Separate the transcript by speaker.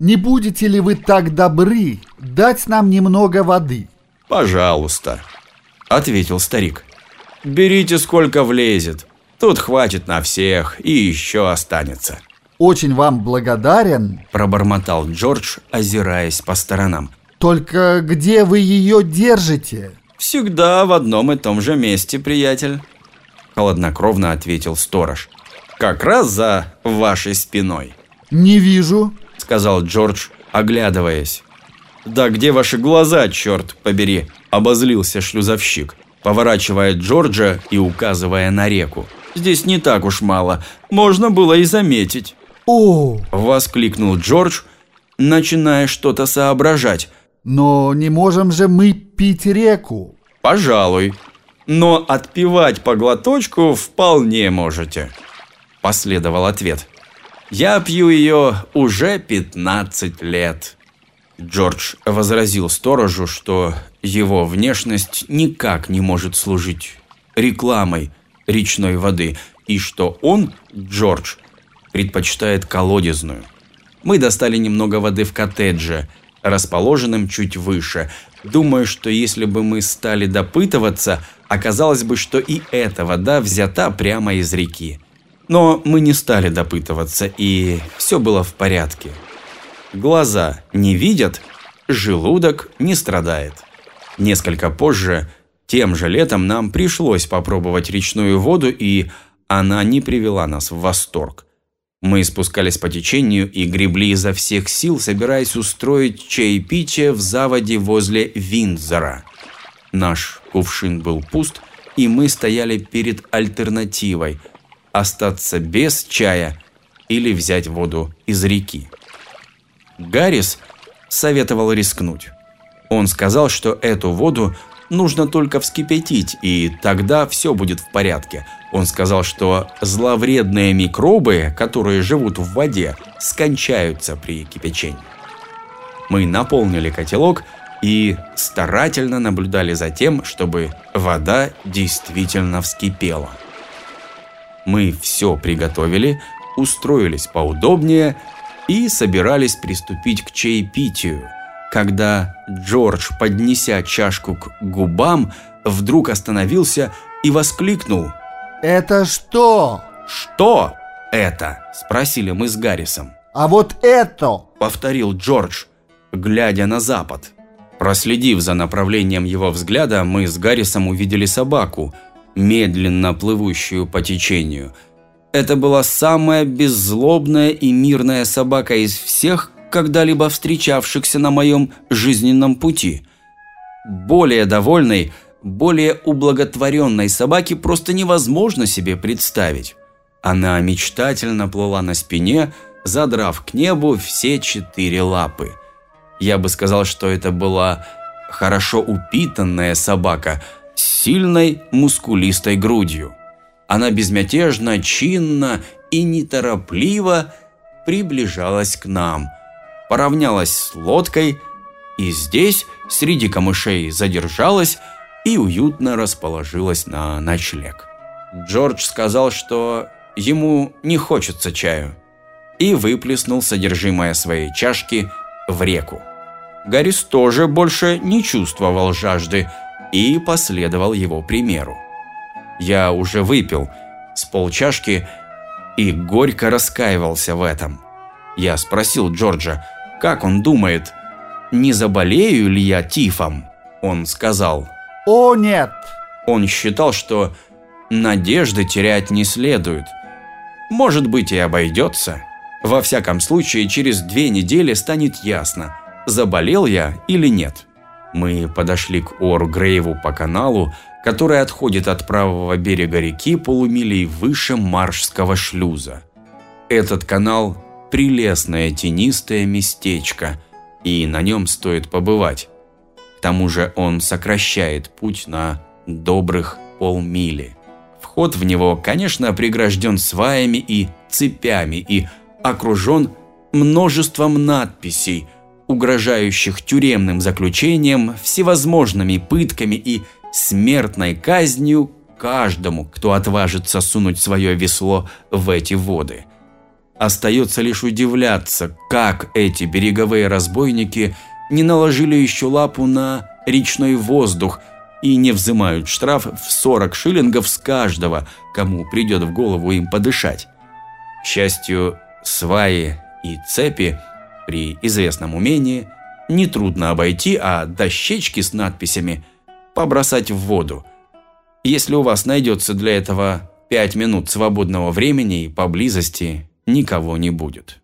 Speaker 1: Не будете ли вы так добры дать нам немного воды?
Speaker 2: Пожалуйста, ответил старик. Берите сколько влезет. Тут хватит на всех и еще останется.
Speaker 1: Очень вам благодарен,
Speaker 2: Пробормотал Джордж, озираясь по сторонам.
Speaker 1: только где вы ее держите?
Speaker 2: Всегда в одном и том же месте, приятель. Холоднокровно ответил сторож. Как раз за вашей спиной,
Speaker 1: Не вижу.
Speaker 2: Сказал Джордж, оглядываясь. Да где ваши глаза, черт побери, обозлился шлюзовщик, поворачивая Джорджа и указывая на реку. Здесь не так уж мало, можно было и заметить.
Speaker 1: О,
Speaker 2: Воскликнул Джордж, начиная что-то соображать.
Speaker 1: но не можем же мы пить реку.
Speaker 2: Пожалуй. Но отпивать по глоточку вполне можете. Последовал ответ. Я пью ее уже 15 лет. Джордж возразил сторожу, что его внешность никак не может служить рекламой речной воды, и что он, Джордж, предпочитает колодезную. Мы достали немного воды в коттедже, расположенном чуть выше. Думаю, что если бы мы стали допытываться, оказалось бы, что и эта вода взята прямо из реки. Но мы не стали допытываться, и все было в порядке. Глаза не видят, желудок не страдает. Несколько позже, тем же летом, нам пришлось попробовать речную воду, и она не привела нас в восторг. Мы спускались по течению и гребли изо всех сил, собираясь устроить чаепитие в заводе возле Виндзора. Наш кувшин был пуст, и мы стояли перед альтернативой – остаться без чая или взять воду из реки. Гаррис советовал рискнуть. Он сказал, что эту воду нужно только вскипятить, и тогда все будет в порядке. Он сказал, что зловредные микробы, которые живут в воде, скончаются при кипячении. Мы наполнили котелок и старательно наблюдали за тем, чтобы вода действительно вскипела. Мы все приготовили, устроились поудобнее и собирались приступить к чаепитию, когда Джордж, поднеся чашку к губам, вдруг остановился и воскликнул
Speaker 1: Это что?
Speaker 2: «Что это?» – спросили мы с Гаррисом.
Speaker 1: А вот это?
Speaker 2: Повторил Джордж, глядя на запад. Проследив за направлением его взгляда, мы с Гаррисом увидели собаку, медленно плывущую по течению. Это была самая беззлобная и мирная собака из всех, когда-либо встречавшихся на моем жизненном пути. Более довольной, более ублаготворенной собаки просто невозможно себе представить. Она мечтательно плыла на спине, задрав к небу все четыре лапы. Я бы сказал, что это была хорошо упитанная собака с сильной мускулистой грудью. Она безмятежно, чинно и неторопливо приближалась к нам, поравнялась с лодкой и здесь, среди камышей, задержалась и уютно расположилась на ночлег. Джордж сказал, что ему не хочется чаю, и выплеснул содержимое своей чашки в реку. Гаррис тоже больше не чувствовал жажды и последовал его примеру. Я уже выпил с полчашки и горько раскаивался в этом. Я спросил Джорджа, как он думает, не заболею ли я тифом? Он сказал,
Speaker 1: О, нет.
Speaker 2: он считал, что надежды терять не следует. Может быть и обойдется. Во всяком случае, через две недели станет ясно, заболел я или нет. Мы подошли к Оргрейву по каналу, который отходит от правого берега реки полумилей выше Маршского шлюза. Этот канал – прелестное тенистое местечко, и на нем стоит побывать. К тому же он сокращает путь на добрых полмили. Вход в него, конечно, прегражден сваями и цепями и окружен множеством надписей, угрожающих тюремным заключением, всевозможными пытками и смертной казнью каждому, кто отважится сунуть свое весло в эти воды. Остается лишь удивляться, как эти береговые разбойники не наложили еще лапу на речной воздух и не взимают штраф в 40 шиллингов с каждого, кому придет в голову им подышать. К счастью, сваи и цепи при известном умении нетрудно обойти, а дощечки с надписями побросать в воду. Если у вас найдется для этого 5 минут свободного времени и поблизости никого не будет.